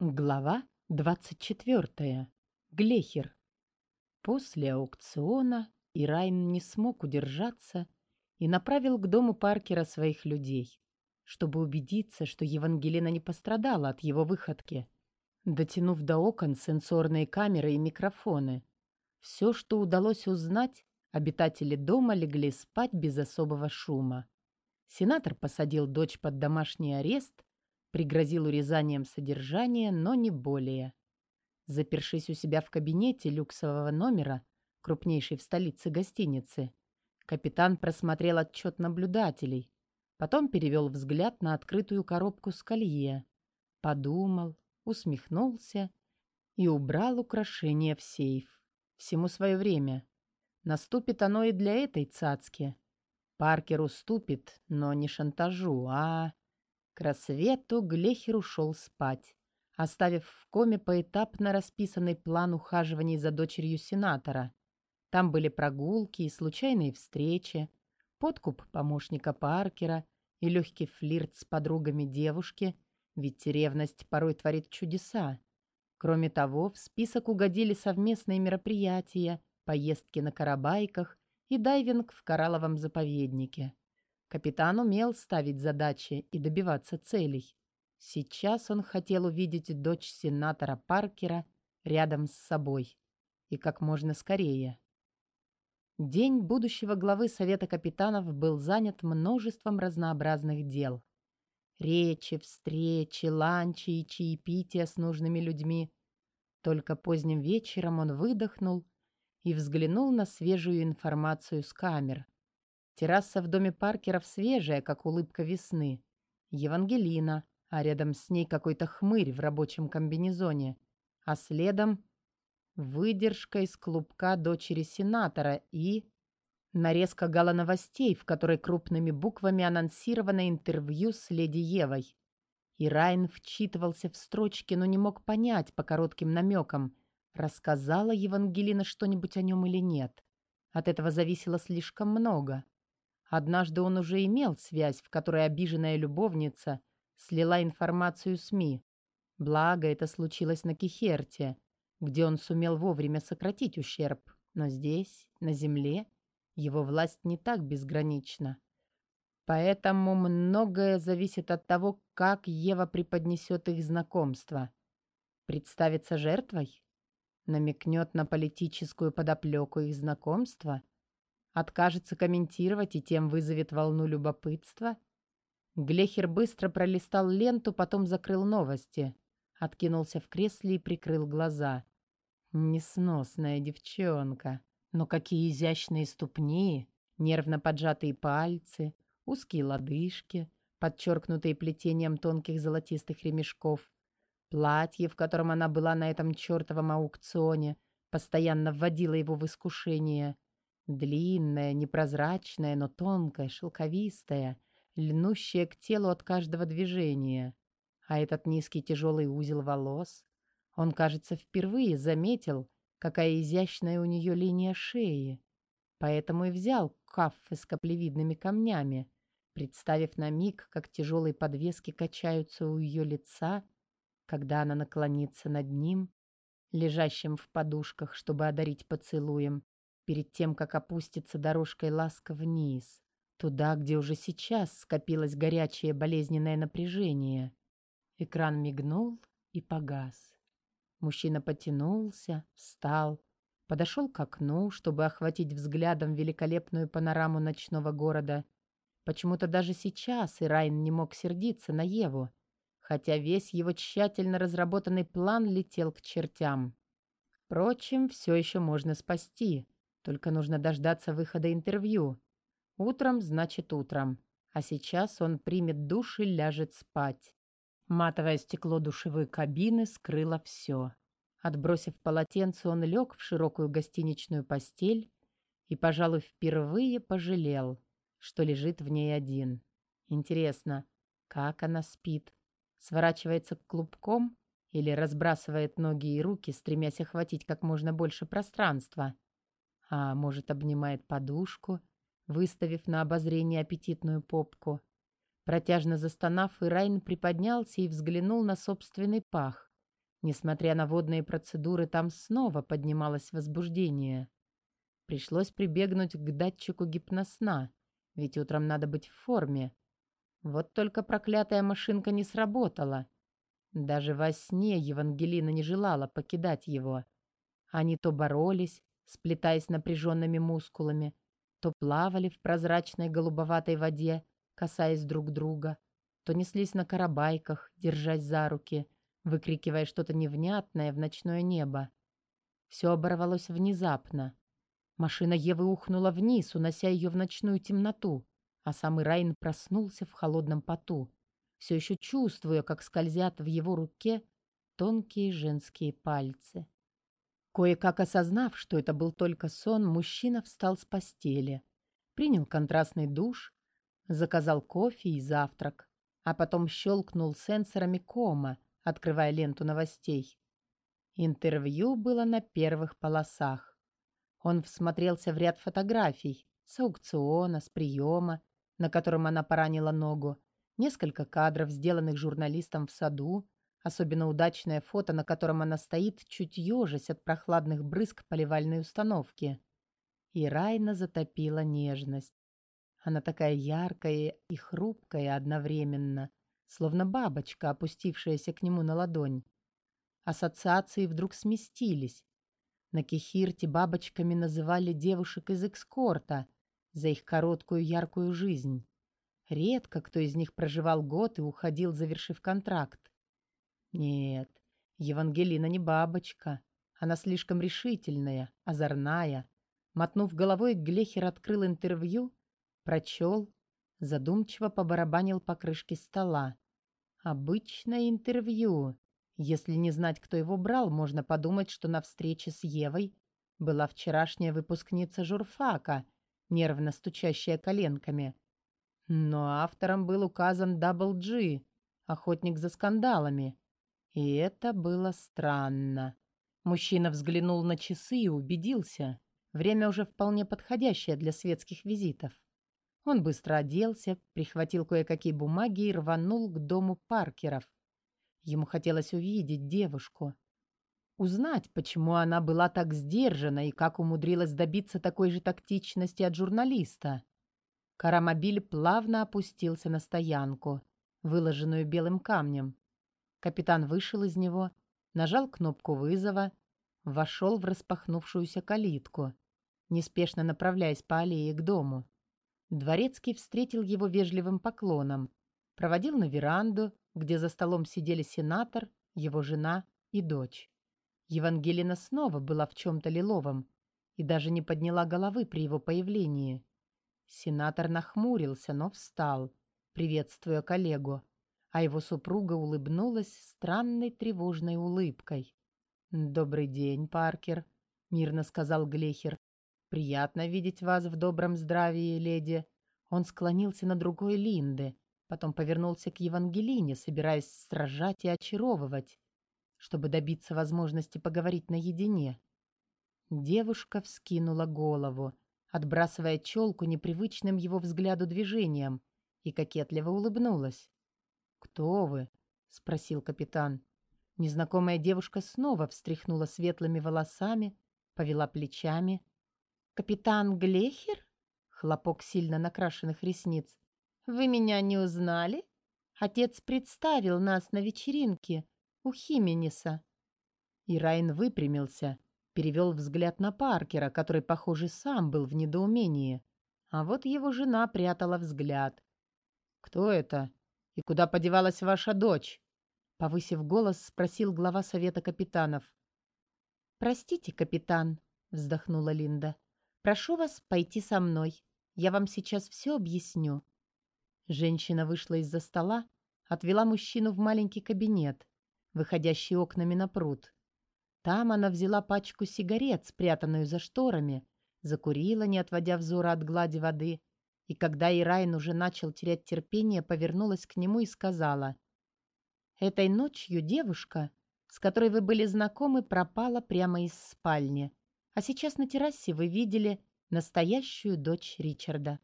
Глава 24. Глехер. После аукциона Ирайн не смог удержаться и направил к дому Паркера своих людей, чтобы убедиться, что Евангелина не пострадала от его выходки, дотянув до окон сенсорные камеры и микрофоны. Все, что удалось узнать, обитатели дома легли спать без особого шума. Сенатор посадил дочь под домашний арест Пригрозил урезанием содержания, но не более. Запершись у себя в кабинете люксового номера, крупнейшей в столице гостиницы, капитан просмотрел отчет наблюдателей, потом перевел взгляд на открытую коробку с колье, подумал, усмехнулся и убрал украшение в сейф. Всему свое время. Наступит оно и для этой цацки. Паркер уступит, но не шантажу, а к рассвету Глехер ушел спать, оставив в коме поэтапно расписанный план ухаживаний за дочерью сенатора. Там были прогулки и случайные встречи, подкуп помощника Паркера и легкий флирт с подругами девушки, ведь ревность порой творит чудеса. Кроме того, в список угодили совместные мероприятия, поездки на карабайках и дайвинг в коралловом заповеднике. Капитан умел ставить задачи и добиваться целей. Сейчас он хотел увидеть дочь сенатора Паркера рядом с собой. И как можно скорее. День будущего главы Совета капитанов был занят множеством разнообразных дел. Речи, встречи, ланчи и чаепития с нужными людьми. Только поздним вечером он выдохнул и взглянул на свежую информацию с камер – Терраса в доме Паркеров свежая, как улыбка весны. Евангелина, а рядом с ней какой-то хмырь в рабочем комбинезоне. А следом выдержка из клубка дочери сенатора и... Нарезка гала новостей, в которой крупными буквами анонсировано интервью с леди Евой. И Райн вчитывался в строчки, но не мог понять по коротким намекам, рассказала Евангелина что-нибудь о нем или нет. От этого зависело слишком много. Однажды он уже имел связь, в которой обиженная любовница слила информацию СМИ. Благо, это случилось на Кихерте, где он сумел вовремя сократить ущерб. Но здесь, на Земле, его власть не так безгранична. Поэтому многое зависит от того, как Ева преподнесет их знакомство. Представится жертвой? Намекнет на политическую подоплеку их знакомства? Откажется комментировать и тем вызовет волну любопытства? Глехер быстро пролистал ленту, потом закрыл новости. Откинулся в кресле и прикрыл глаза. Несносная девчонка. Но какие изящные ступни, нервно поджатые пальцы, узкие лодыжки, подчеркнутые плетением тонких золотистых ремешков. Платье, в котором она была на этом чертовом аукционе, постоянно вводило его в искушение — Длинная, непрозрачная, но тонкая, шелковистая, льнущая к телу от каждого движения. А этот низкий тяжелый узел волос, он, кажется, впервые заметил, какая изящная у нее линия шеи. Поэтому и взял кафе с каплевидными камнями, представив на миг, как тяжелые подвески качаются у ее лица, когда она наклонится над ним, лежащим в подушках, чтобы одарить поцелуем, перед тем, как опуститься дорожкой ласка вниз, туда, где уже сейчас скопилось горячее болезненное напряжение. Экран мигнул и погас. Мужчина потянулся, встал, подошел к окну, чтобы охватить взглядом великолепную панораму ночного города. Почему-то даже сейчас Ирайн не мог сердиться на Еву, хотя весь его тщательно разработанный план летел к чертям. Впрочем, все еще можно спасти — только нужно дождаться выхода интервью. Утром значит утром. А сейчас он примет душ и ляжет спать. Матовое стекло душевой кабины скрыло все. Отбросив полотенце, он лег в широкую гостиничную постель и, пожалуй, впервые пожалел, что лежит в ней один. Интересно, как она спит? Сворачивается клубком или разбрасывает ноги и руки, стремясь охватить как можно больше пространства? А может, обнимает подушку, выставив на обозрение аппетитную попку. Протяжно застонав, Ирайн приподнялся и взглянул на собственный пах. Несмотря на водные процедуры, там снова поднималось возбуждение. Пришлось прибегнуть к датчику гипносна, ведь утром надо быть в форме. Вот только проклятая машинка не сработала. Даже во сне Евангелина не желала покидать его. Они то боролись, сплетаясь напряженными мускулами, то плавали в прозрачной голубоватой воде, касаясь друг друга, то неслись на карабайках, держась за руки, выкрикивая что-то невнятное в ночное небо. Все оборвалось внезапно. Машина Евы ухнула вниз, унося ее в ночную темноту, а самый Райн проснулся в холодном поту, все еще чувствуя, как скользят в его руке тонкие женские пальцы. Кое-как осознав, что это был только сон, мужчина встал с постели, принял контрастный душ, заказал кофе и завтрак, а потом щелкнул сенсорами кома, открывая ленту новостей. Интервью было на первых полосах. Он всмотрелся в ряд фотографий с аукциона, с приема, на котором она поранила ногу, несколько кадров, сделанных журналистом в саду, особенно удачное фото, на котором она стоит, чуть ежась от прохладных брызг поливальной установки. И Райна затопила нежность. Она такая яркая и хрупкая одновременно, словно бабочка, опустившаяся к нему на ладонь. Ассоциации вдруг сместились. На Кехирте бабочками называли девушек из экскорта за их короткую яркую жизнь. Редко кто из них проживал год и уходил, завершив контракт. Нет, Евангелина не бабочка. Она слишком решительная, озорная. Мотнув головой, Глехер открыл интервью, прочел, задумчиво побарабанил по крышке стола. Обычное интервью. Если не знать, кто его брал, можно подумать, что на встрече с Евой была вчерашняя выпускница журфака, нервно стучащая коленками. Но автором был указан Дабл Джи, охотник за скандалами. И это было странно. Мужчина взглянул на часы и убедился. Время уже вполне подходящее для светских визитов. Он быстро оделся, прихватил кое-какие бумаги и рванул к дому Паркеров. Ему хотелось увидеть девушку. Узнать, почему она была так сдержана и как умудрилась добиться такой же тактичности от журналиста. Карамобиль плавно опустился на стоянку, выложенную белым камнем. Капитан вышел из него, нажал кнопку вызова, вошел в распахнувшуюся калитку, неспешно направляясь по аллее к дому. Дворецкий встретил его вежливым поклоном, проводил на веранду, где за столом сидели сенатор, его жена и дочь. Евангелина снова была в чем-то лиловом и даже не подняла головы при его появлении. Сенатор нахмурился, но встал, приветствуя коллегу а его супруга улыбнулась странной тревожной улыбкой. «Добрый день, Паркер», — мирно сказал Глехер. «Приятно видеть вас в добром здравии, леди». Он склонился на другой Линды, потом повернулся к Евангелине, собираясь сражать и очаровывать, чтобы добиться возможности поговорить наедине. Девушка вскинула голову, отбрасывая челку непривычным его взгляду движением, и кокетливо улыбнулась. «Кто вы?» — спросил капитан. Незнакомая девушка снова встряхнула светлыми волосами, повела плечами. «Капитан Глехер?» — хлопок сильно накрашенных ресниц. «Вы меня не узнали? Отец представил нас на вечеринке у Хименеса». И Райн выпрямился, перевел взгляд на Паркера, который, похоже, сам был в недоумении. А вот его жена прятала взгляд. «Кто это?» «И куда подевалась ваша дочь?» Повысив голос, спросил глава совета капитанов. «Простите, капитан», — вздохнула Линда. «Прошу вас пойти со мной. Я вам сейчас все объясню». Женщина вышла из-за стола, отвела мужчину в маленький кабинет, выходящий окнами на пруд. Там она взяла пачку сигарет, спрятанную за шторами, закурила, не отводя взора от глади воды, и когда Ирайн уже начал терять терпение, повернулась к нему и сказала. «Этой ночью девушка, с которой вы были знакомы, пропала прямо из спальни. А сейчас на террасе вы видели настоящую дочь Ричарда».